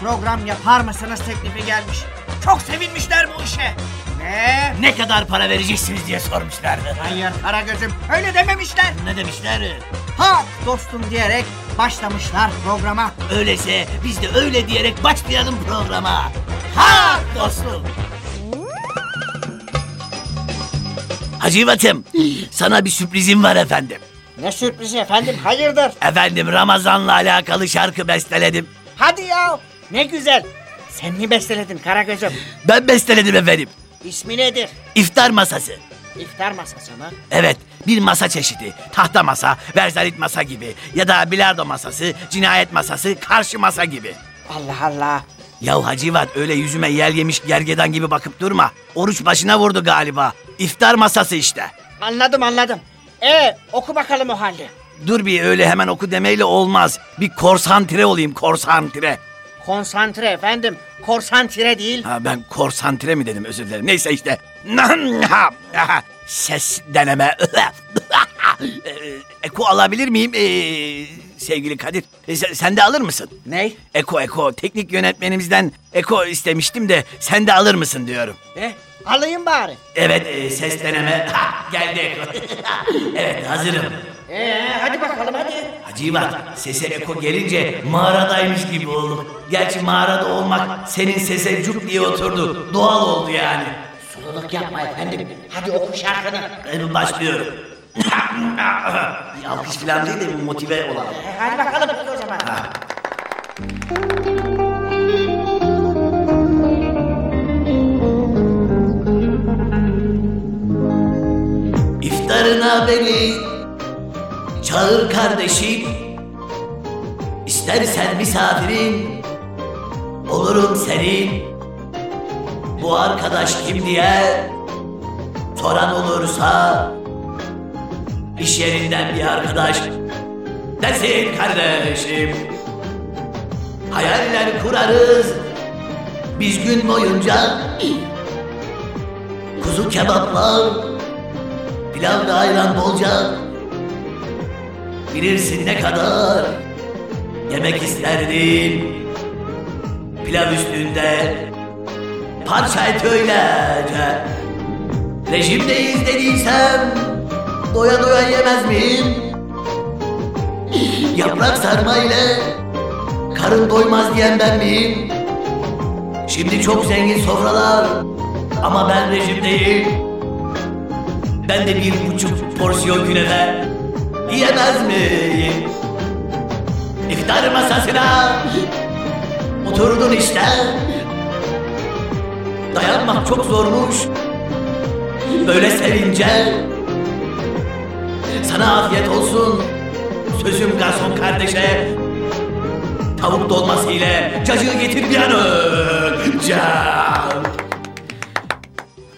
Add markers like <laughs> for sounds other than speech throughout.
program yapar mısınız teklifi gelmiş. Çok sevinmişler bu işe. Ve Ne kadar para vereceksiniz diye sormuşlardı. hayır Karagöz'üm öyle dememişler. Ne demişler? Ha dostum diyerek başlamışlar programa. Öyleyse biz de öyle diyerek başlayalım programa. Ha dostum. Hacivat'ım, sana bir sürprizim var efendim. Ne sürprizi efendim hayırdır? Efendim Ramazan'la alakalı şarkı besteledim. Hadi ya ne güzel. Sen mi besteledin Karagöz'üm? Ben besteledim efendim. İsmi nedir? İftar masası. İftar masası mı? Evet, bir masa çeşidi. Tahta masa, verzalit masa gibi. Ya da bilardo masası, cinayet masası, karşı masa gibi. Allah Allah. Yahu Hacivat öyle yüzüme yel yemiş gergedan gibi bakıp durma. Oruç başına vurdu galiba. İftar masası işte. Anladım anladım. E oku bakalım o halde. Dur bir öyle hemen oku demeyle olmaz. Bir korsantre olayım korsantre. Konsantre efendim. Korsantre değil. Ha ben korsantre mi dedim özür dilerim. Neyse işte. Ses deneme. <laughs> Ee, Eko alabilir miyim ee, sevgili Kadir? E, sen, sen de alır mısın? Ney? Eko Eko teknik yönetmenimizden Eko istemiştim de sen de alır mısın diyorum. E alayım bari. Evet e, ses deneme. Ha, <laughs> geldi Eko. <laughs> evet hazırım. E hadi bakalım hadi. Hacivat sese Eko gelince mağaradaymış gibi oldum. Gerçi mağarada olmak senin sese cuk diye oturdu. Doğal oldu yani. Sululuk yapma efendim. Hadi oku şarkını. E, Başlıyorum. Bir alkış falan değil de motive olalım. E, hadi bakalım o zaman. İftarına beni çağır kardeşim. İstersen misafirin olurum senin. Bu arkadaş kim diye soran olursa iş yerinden bir arkadaş desin kardeşim. Hayaller kurarız biz gün boyunca. Kuzu kebaplar Pilavda ayran bolca Bilirsin ne kadar Yemek isterdim Pilav üstünde Parça et öylece Rejimdeyiz dediysem Doya doya yemez miyim? <laughs> Yaprak sarma ile Karın doymaz diyen ben miyim? Şimdi çok zengin sofralar Ama ben rejimdeyim ben de bir buçuk porsiyon künefe yiyemez miyim? İftar masasına oturdun işte. Dayanmak çok zormuş. Böyle sevince. Sana afiyet olsun. Sözüm garson kardeşe. Tavuk dolması ile cacığı getir bir an önce.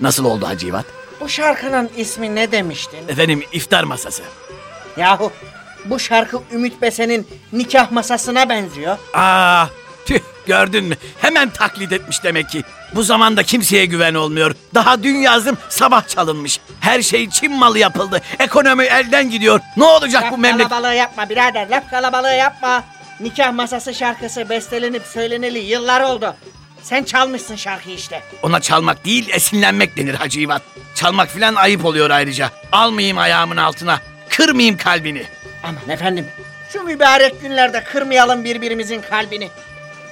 Nasıl oldu Hacivat? Bu şarkının ismi ne demiştin? Efendim iftar masası. Yahu bu şarkı Ümit Besen'in nikah masasına benziyor. Aa, tüh gördün mü? Hemen taklit etmiş demek ki. Bu zamanda kimseye güven olmuyor. Daha dün yazdım sabah çalınmış. Her şey Çin malı yapıldı. Ekonomi elden gidiyor. Ne olacak Laf bu memleket? kalabalığı yapma birader, laf kalabalığı yapma. Nikah masası şarkısı bestelenip söyleneli yıllar oldu. Sen çalmışsın şarkıyı işte. Ona çalmak değil esinlenmek denir Hacı İvat. Çalmak filan ayıp oluyor ayrıca. Almayayım ayağımın altına. Kırmayayım kalbini. Aman efendim, şu mübarek günlerde kırmayalım birbirimizin kalbini.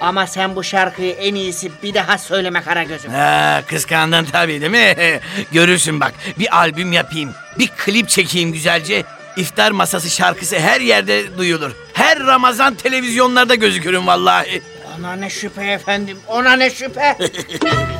Ama sen bu şarkıyı en iyisi bir daha söyleme Karagöz'üm. Ha, kıskandın tabii değil mi? <laughs> Görürsün bak bir albüm yapayım. Bir klip çekeyim güzelce. İftar masası şarkısı her yerde duyulur. Her Ramazan televizyonlarda gözükürüm vallahi. Ona ne şüphe efendim, ona ne şüphe. <laughs>